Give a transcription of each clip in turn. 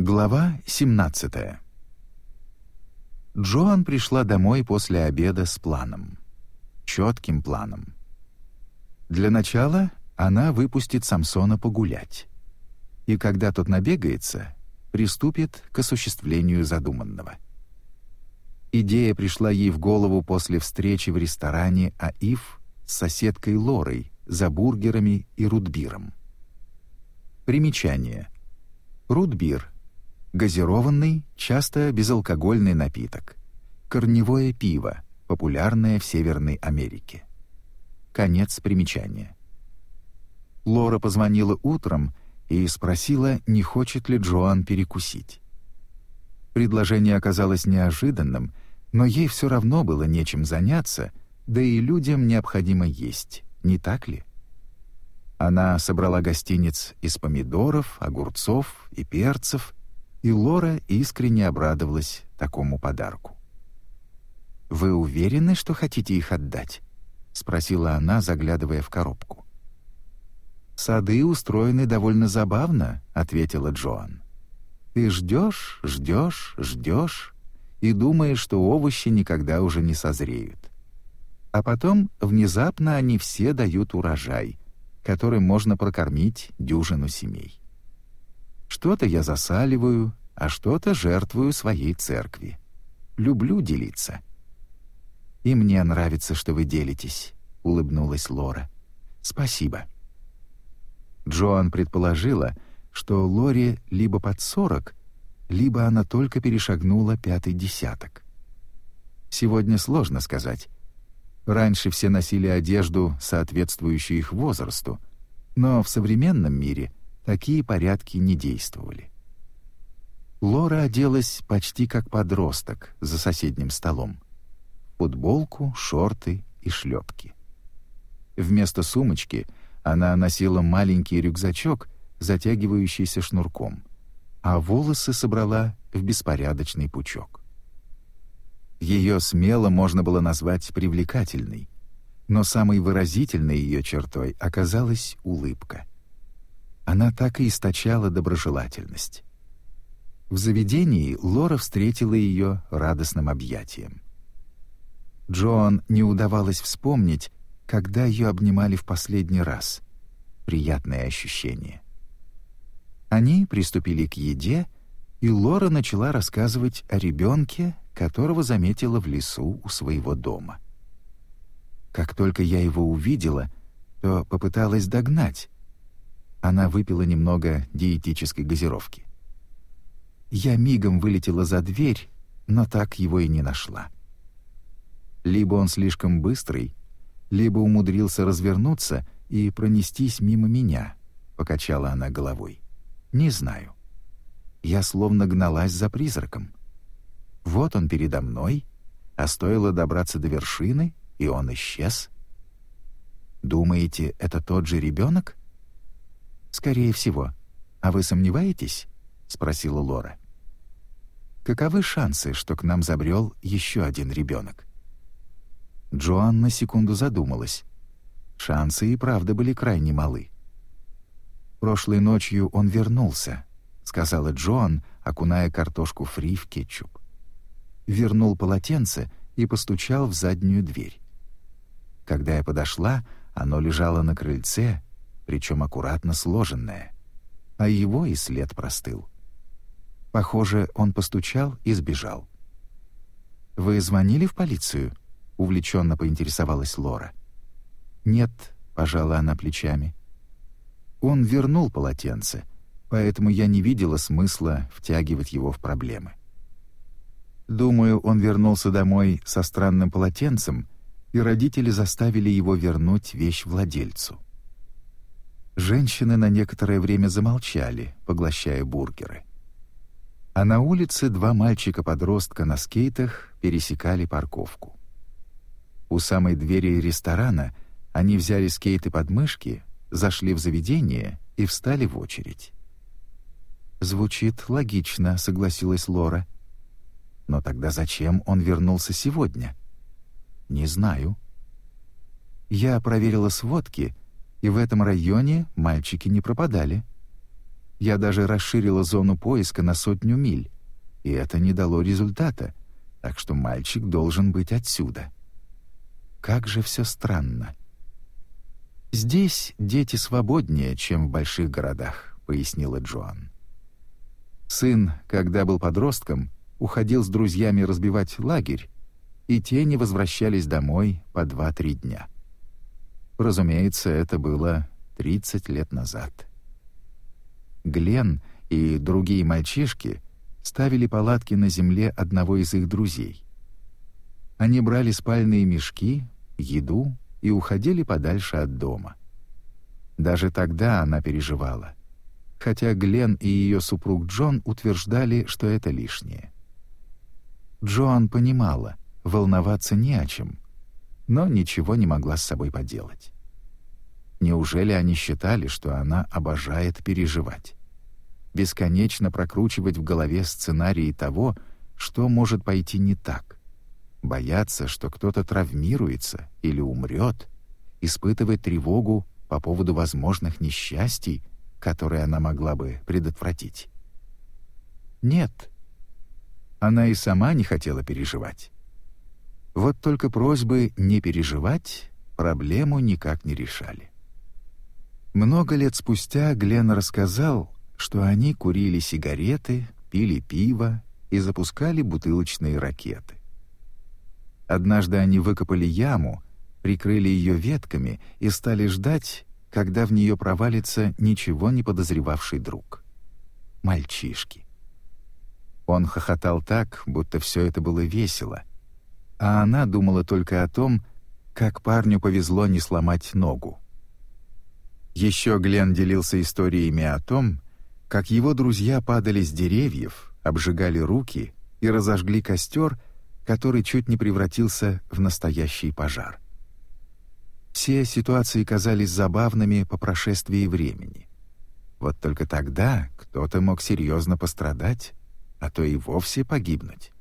Глава 17 Джоан пришла домой после обеда с планом. Четким планом. Для начала она выпустит Самсона погулять. И когда тот набегается, приступит к осуществлению задуманного. Идея пришла ей в голову после встречи в ресторане АИФ с соседкой Лорой за бургерами и рудбиром. Примечание. Рудбир — газированный, часто безалкогольный напиток. Корневое пиво, популярное в Северной Америке. Конец примечания. Лора позвонила утром и спросила, не хочет ли Джоан перекусить. Предложение оказалось неожиданным, но ей все равно было нечем заняться, да и людям необходимо есть, не так ли? Она собрала гостиниц из помидоров, огурцов и перцев, и Лора искренне обрадовалась такому подарку. «Вы уверены, что хотите их отдать?» — спросила она, заглядывая в коробку. «Сады устроены довольно забавно», — ответила Джоан. «Ты ждешь, ждешь, ждешь и думаешь, что овощи никогда уже не созреют. А потом внезапно они все дают урожай — которым можно прокормить дюжину семей. Что-то я засаливаю, а что-то жертвую своей церкви. Люблю делиться. И мне нравится, что вы делитесь, улыбнулась Лора. Спасибо. Джоан предположила, что Лоре либо под сорок, либо она только перешагнула пятый десяток. Сегодня сложно сказать, Раньше все носили одежду, соответствующую их возрасту, но в современном мире такие порядки не действовали. Лора оделась почти как подросток за соседним столом. Футболку, шорты и шлепки. Вместо сумочки она носила маленький рюкзачок, затягивающийся шнурком, а волосы собрала в беспорядочный пучок. Ее смело можно было назвать привлекательной, но самой выразительной ее чертой оказалась улыбка. Она так и источала доброжелательность. В заведении Лора встретила ее радостным объятием. Джоан не удавалось вспомнить, когда ее обнимали в последний раз. Приятное ощущение. Они приступили к еде, и Лора начала рассказывать о ребенке, которого заметила в лесу у своего дома. Как только я его увидела, то попыталась догнать. Она выпила немного диетической газировки. Я мигом вылетела за дверь, но так его и не нашла. Либо он слишком быстрый, либо умудрился развернуться и пронестись мимо меня, покачала она головой. Не знаю. Я словно гналась за призраком. Вот он передо мной, а стоило добраться до вершины, и он исчез. Думаете, это тот же ребенок? Скорее всего. А вы сомневаетесь? спросила Лора. Каковы шансы, что к нам забрел еще один ребенок? Джоан на секунду задумалась. Шансы и правда были крайне малы. Прошлой ночью он вернулся, сказала Джоан, окуная картошку фри в кетчуп вернул полотенце и постучал в заднюю дверь. Когда я подошла, оно лежало на крыльце, причем аккуратно сложенное, а его и след простыл. Похоже, он постучал и сбежал. «Вы звонили в полицию?» — увлеченно поинтересовалась Лора. «Нет», — пожала она плечами. Он вернул полотенце, поэтому я не видела смысла втягивать его в проблемы. Думаю, он вернулся домой со странным полотенцем, и родители заставили его вернуть вещь владельцу. Женщины на некоторое время замолчали, поглощая бургеры. А на улице два мальчика-подростка на скейтах пересекали парковку. У самой двери ресторана они взяли скейты под мышки, зашли в заведение и встали в очередь. «Звучит логично», — согласилась Лора. — но тогда зачем он вернулся сегодня? Не знаю. Я проверила сводки, и в этом районе мальчики не пропадали. Я даже расширила зону поиска на сотню миль, и это не дало результата, так что мальчик должен быть отсюда. Как же все странно. «Здесь дети свободнее, чем в больших городах», — пояснила Джоан. Сын, когда был подростком, уходил с друзьями разбивать лагерь, и те не возвращались домой по два-три дня. Разумеется, это было 30 лет назад. Глен и другие мальчишки ставили палатки на земле одного из их друзей. Они брали спальные мешки, еду и уходили подальше от дома. Даже тогда она переживала, хотя Глен и ее супруг Джон утверждали, что это лишнее. Джоан понимала, волноваться не о чем, но ничего не могла с собой поделать. Неужели они считали, что она обожает переживать? Бесконечно прокручивать в голове сценарии того, что может пойти не так. Бояться, что кто-то травмируется или умрет, испытывать тревогу по поводу возможных несчастий, которые она могла бы предотвратить. Нет, она и сама не хотела переживать. Вот только просьбы не переживать проблему никак не решали. Много лет спустя Глен рассказал, что они курили сигареты, пили пиво и запускали бутылочные ракеты. Однажды они выкопали яму, прикрыли ее ветками и стали ждать, когда в нее провалится ничего не подозревавший друг. Мальчишки. Он хохотал так, будто все это было весело, а она думала только о том, как парню повезло не сломать ногу. Еще Глен делился историями о том, как его друзья падали с деревьев, обжигали руки и разожгли костер, который чуть не превратился в настоящий пожар. Все ситуации казались забавными по прошествии времени. Вот только тогда кто-то мог серьезно пострадать, а то и вовсе погибнуть.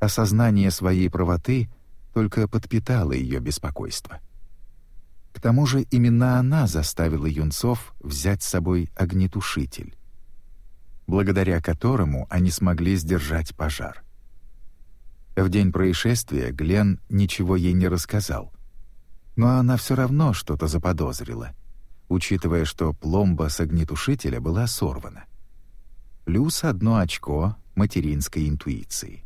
Осознание своей правоты только подпитало ее беспокойство. К тому же именно она заставила юнцов взять с собой огнетушитель, благодаря которому они смогли сдержать пожар. В день происшествия Глен ничего ей не рассказал, но она все равно что-то заподозрила, учитывая, что пломба с огнетушителя была сорвана плюс одно очко материнской интуиции.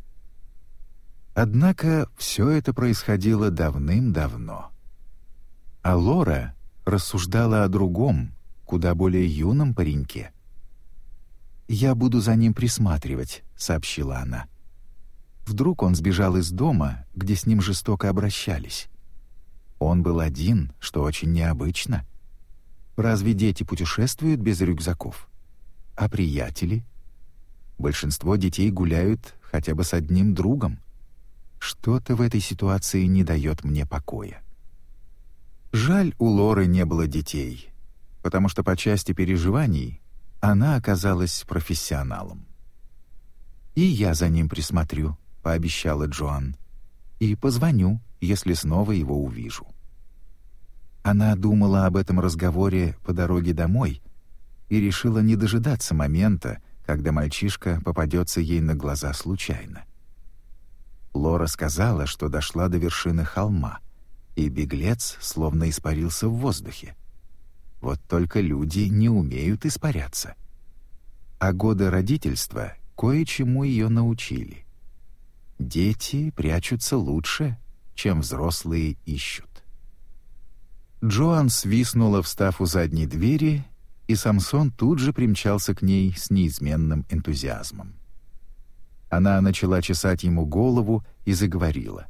Однако все это происходило давным-давно. А Лора рассуждала о другом, куда более юном пареньке. «Я буду за ним присматривать», — сообщила она. Вдруг он сбежал из дома, где с ним жестоко обращались. Он был один, что очень необычно. Разве дети путешествуют без рюкзаков? А приятели? Большинство детей гуляют хотя бы с одним другом. Что-то в этой ситуации не дает мне покоя. Жаль, у Лоры не было детей, потому что по части переживаний она оказалась профессионалом. «И я за ним присмотрю», — пообещала Джоан. «И позвоню, если снова его увижу». Она думала об этом разговоре по дороге домой и решила не дожидаться момента, когда мальчишка попадется ей на глаза случайно. Лора сказала, что дошла до вершины холма, и беглец словно испарился в воздухе. Вот только люди не умеют испаряться. А годы родительства кое-чему ее научили. Дети прячутся лучше, чем взрослые ищут. Джоан свистнула, встав у задней двери, и Самсон тут же примчался к ней с неизменным энтузиазмом. Она начала чесать ему голову и заговорила.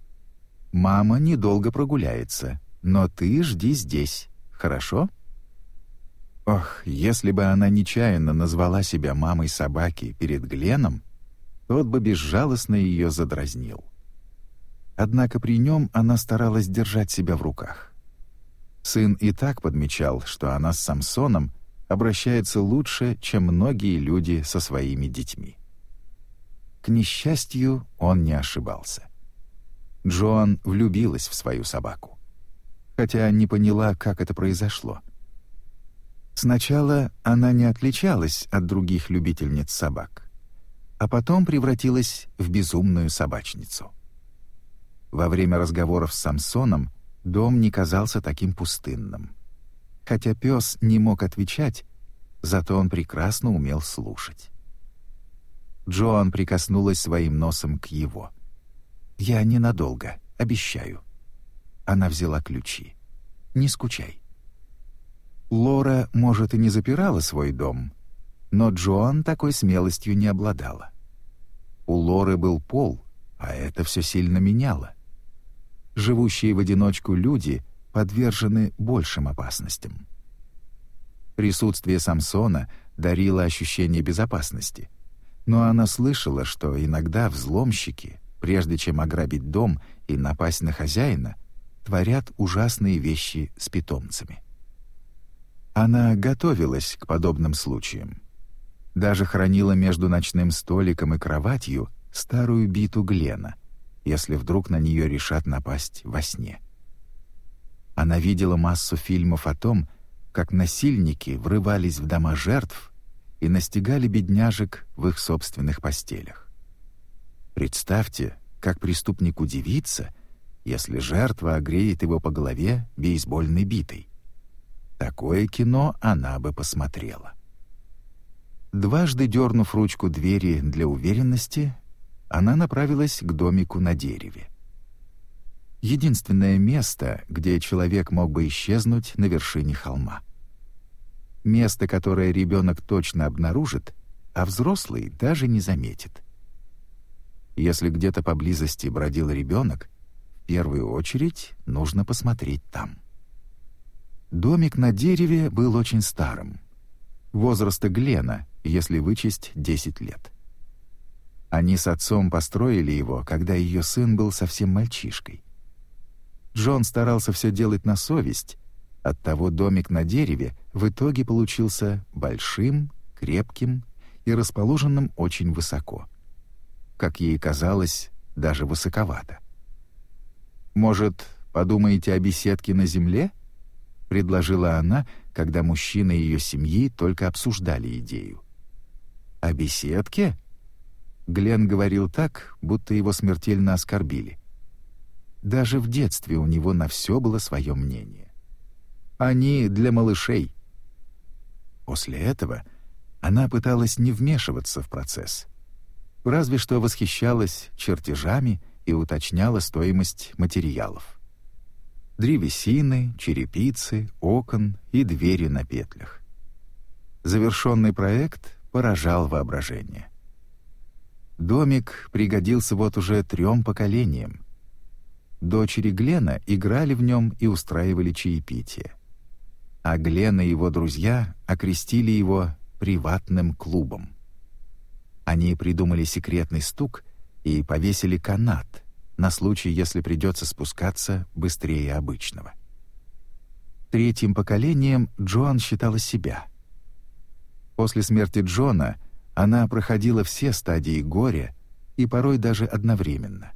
«Мама недолго прогуляется, но ты жди здесь, хорошо?» Ох, если бы она нечаянно назвала себя мамой собаки перед Гленом, тот бы безжалостно ее задразнил. Однако при нем она старалась держать себя в руках. Сын и так подмечал, что она с Самсоном — обращается лучше, чем многие люди со своими детьми. К несчастью, он не ошибался. Джоан влюбилась в свою собаку, хотя не поняла, как это произошло. Сначала она не отличалась от других любительниц собак, а потом превратилась в безумную собачницу. Во время разговоров с Самсоном дом не казался таким пустынным. Хотя пес не мог отвечать, зато он прекрасно умел слушать. Джоан прикоснулась своим носом к его. «Я ненадолго, обещаю». Она взяла ключи. «Не скучай». Лора, может, и не запирала свой дом, но Джоан такой смелостью не обладала. У Лоры был пол, а это все сильно меняло. Живущие в одиночку люди подвержены большим опасностям. Присутствие Самсона дарило ощущение безопасности, но она слышала, что иногда взломщики, прежде чем ограбить дом и напасть на хозяина, творят ужасные вещи с питомцами. Она готовилась к подобным случаям. Даже хранила между ночным столиком и кроватью старую биту Глена, если вдруг на нее решат напасть во сне. Она видела массу фильмов о том, как насильники врывались в дома жертв и настигали бедняжек в их собственных постелях. Представьте, как преступник удивится, если жертва огреет его по голове бейсбольной битой. Такое кино она бы посмотрела. Дважды дернув ручку двери для уверенности, она направилась к домику на дереве. Единственное место, где человек мог бы исчезнуть на вершине холма. Место, которое ребенок точно обнаружит, а взрослый даже не заметит. Если где-то поблизости бродил ребенок, в первую очередь нужно посмотреть там. Домик на дереве был очень старым. Возраста Глена, если вычесть 10 лет. Они с отцом построили его, когда ее сын был совсем мальчишкой. Джон старался все делать на совесть, оттого домик на дереве в итоге получился большим, крепким и расположенным очень высоко. Как ей казалось, даже высоковато. «Может, подумаете о беседке на земле?» — предложила она, когда мужчины ее семьи только обсуждали идею. «О беседке?» Глен говорил так, будто его смертельно оскорбили. Даже в детстве у него на все было свое мнение. «Они для малышей». После этого она пыталась не вмешиваться в процесс. Разве что восхищалась чертежами и уточняла стоимость материалов древесины, черепицы, окон и двери на петлях. Завершенный проект поражал воображение. Домик пригодился вот уже трем поколениям. Дочери Глена играли в нем и устраивали чаепитие. А Глен и его друзья окрестили его «приватным клубом». Они придумали секретный стук и повесили канат — на случай, если придется спускаться быстрее обычного. Третьим поколением Джоан считала себя. После смерти Джона она проходила все стадии горя и порой даже одновременно.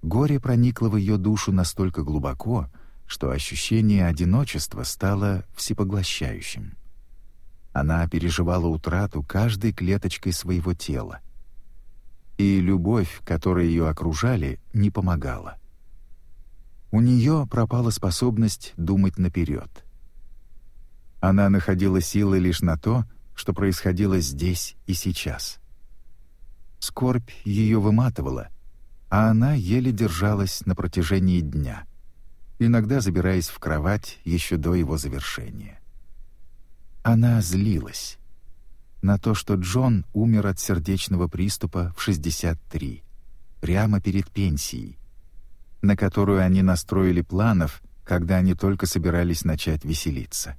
Горе проникло в ее душу настолько глубоко, что ощущение одиночества стало всепоглощающим. Она переживала утрату каждой клеточкой своего тела — и любовь, которой ее окружали, не помогала. У нее пропала способность думать наперед. Она находила силы лишь на то, что происходило здесь и сейчас. Скорбь ее выматывала, а она еле держалась на протяжении дня, иногда забираясь в кровать еще до его завершения. Она злилась на то, что Джон умер от сердечного приступа в 63, прямо перед пенсией, на которую они настроили планов, когда они только собирались начать веселиться.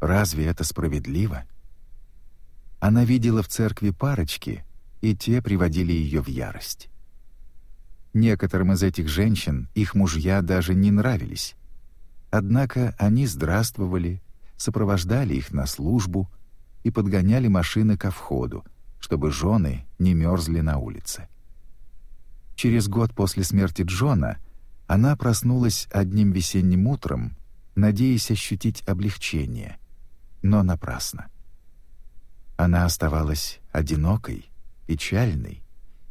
Разве это справедливо? Она видела в церкви парочки, и те приводили ее в ярость. Некоторым из этих женщин их мужья даже не нравились. Однако они здравствовали, сопровождали их на службу — и подгоняли машины ко входу, чтобы жены не мерзли на улице. Через год после смерти Джона она проснулась одним весенним утром, надеясь ощутить облегчение, но напрасно. Она оставалась одинокой, печальной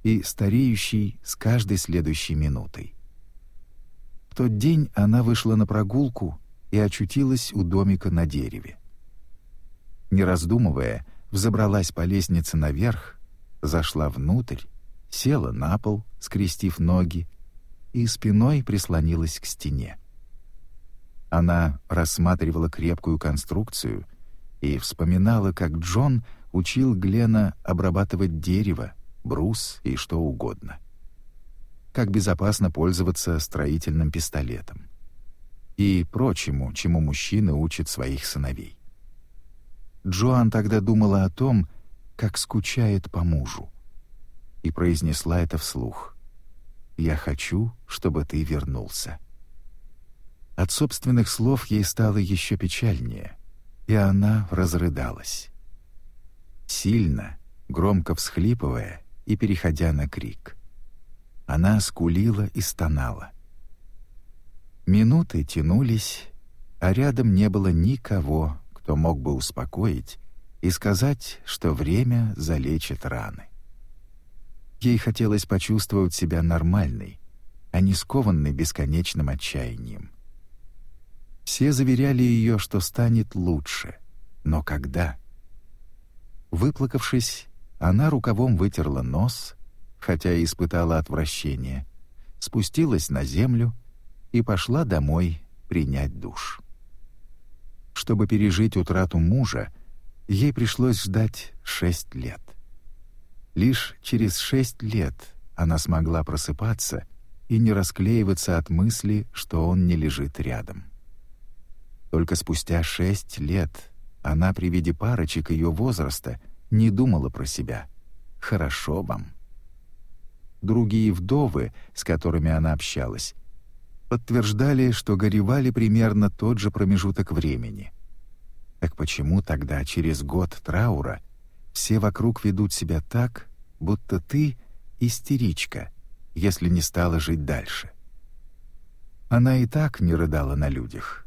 и стареющей с каждой следующей минутой. В тот день она вышла на прогулку и очутилась у домика на дереве. Не раздумывая, взобралась по лестнице наверх, зашла внутрь, села на пол, скрестив ноги, и спиной прислонилась к стене. Она рассматривала крепкую конструкцию и вспоминала, как Джон учил Глена обрабатывать дерево, брус и что угодно. Как безопасно пользоваться строительным пистолетом. И прочему, чему мужчины учат своих сыновей. Джоан тогда думала о том, как скучает по мужу, и произнесла это вслух. «Я хочу, чтобы ты вернулся». От собственных слов ей стало еще печальнее, и она разрыдалась. Сильно, громко всхлипывая и переходя на крик. Она скулила и стонала. Минуты тянулись, а рядом не было никого, кто мог бы успокоить и сказать, что время залечит раны. Ей хотелось почувствовать себя нормальной, а не скованной бесконечным отчаянием. Все заверяли ее, что станет лучше. Но когда? Выплакавшись, она рукавом вытерла нос, хотя и испытала отвращение, спустилась на землю и пошла домой принять душ. Чтобы пережить утрату мужа, ей пришлось ждать шесть лет. Лишь через шесть лет она смогла просыпаться и не расклеиваться от мысли, что он не лежит рядом. Только спустя шесть лет она при виде парочек ее возраста не думала про себя. «Хорошо вам». Другие вдовы, с которыми она общалась, подтверждали, что горевали примерно тот же промежуток времени. Так почему тогда, через год траура, все вокруг ведут себя так, будто ты истеричка, если не стала жить дальше? Она и так не рыдала на людях,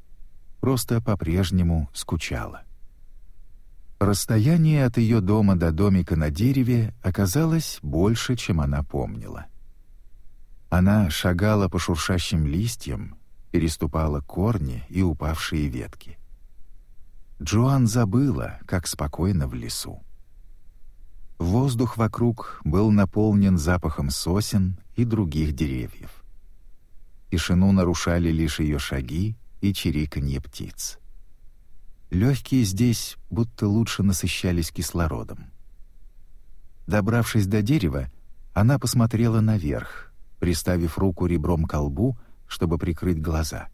просто по-прежнему скучала. Расстояние от ее дома до домика на дереве оказалось больше, чем она помнила. Она шагала по шуршащим листьям, переступала корни и упавшие ветки. Джоан забыла, как спокойно в лесу. Воздух вокруг был наполнен запахом сосен и других деревьев. Тишину нарушали лишь ее шаги и чириканье птиц. Легкие здесь будто лучше насыщались кислородом. Добравшись до дерева, она посмотрела наверх, приставив руку ребром к колбу, чтобы прикрыть глаза.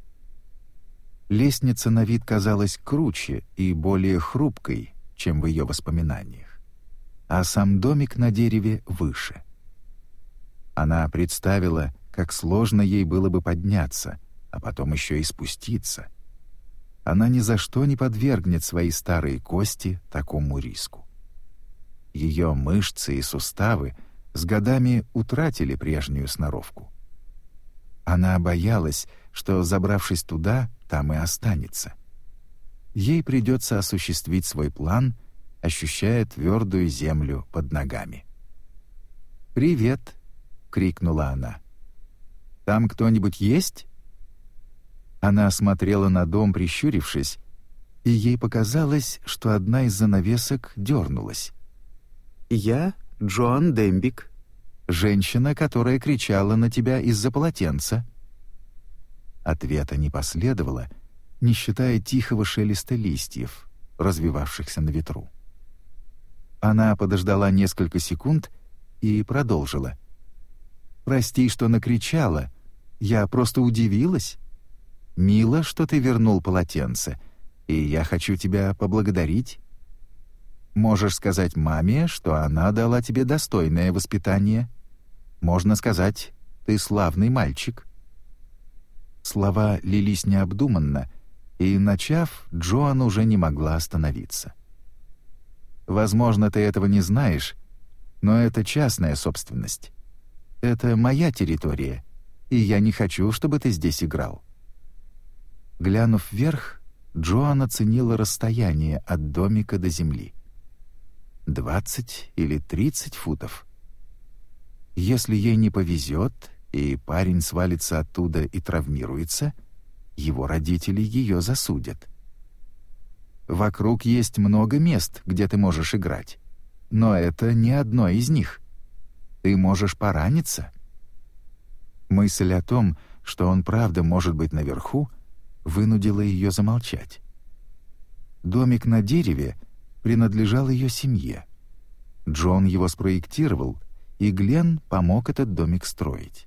Лестница на вид казалась круче и более хрупкой, чем в ее воспоминаниях, а сам домик на дереве выше. Она представила, как сложно ей было бы подняться, а потом еще и спуститься. Она ни за что не подвергнет свои старые кости такому риску. Ее мышцы и суставы — с годами утратили прежнюю сноровку. Она боялась, что, забравшись туда, там и останется. Ей придется осуществить свой план, ощущая твердую землю под ногами. «Привет!» — крикнула она. «Там кто-нибудь есть?» Она смотрела на дом, прищурившись, и ей показалось, что одна из занавесок дернулась. «Я Джоан Дембик, женщина, которая кричала на тебя из-за полотенца». Ответа не последовало, не считая тихого шелеста листьев, развивавшихся на ветру. Она подождала несколько секунд и продолжила. «Прости, что накричала. Я просто удивилась. Мило, что ты вернул полотенце, и я хочу тебя поблагодарить. Можешь сказать маме, что она дала тебе достойное воспитание. Можно сказать, ты славный мальчик». Слова лились необдуманно, и, начав, Джоан уже не могла остановиться. «Возможно, ты этого не знаешь, но это частная собственность. Это моя территория, и я не хочу, чтобы ты здесь играл». Глянув вверх, Джоан оценила расстояние от домика до земли. 20 или 30 футов. Если ей не повезет, и парень свалится оттуда и травмируется, его родители ее засудят. Вокруг есть много мест, где ты можешь играть, но это не одно из них. Ты можешь пораниться. Мысль о том, что он правда может быть наверху, вынудила ее замолчать. Домик на дереве принадлежал ее семье. Джон его спроектировал, и Глен помог этот домик строить.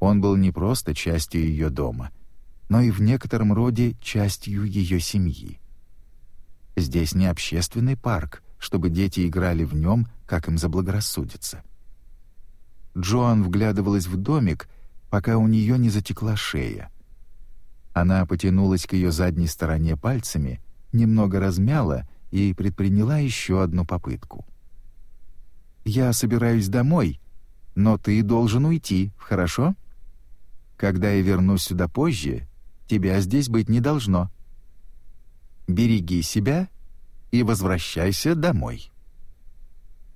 Он был не просто частью ее дома, но и в некотором роде частью ее семьи. Здесь не общественный парк, чтобы дети играли в нем, как им заблагорассудится. Джоан вглядывалась в домик, пока у нее не затекла шея. Она потянулась к ее задней стороне пальцами, немного размяла и предприняла еще одну попытку. «Я собираюсь домой, но ты должен уйти, хорошо? Когда я вернусь сюда позже, тебя здесь быть не должно. Береги себя и возвращайся домой».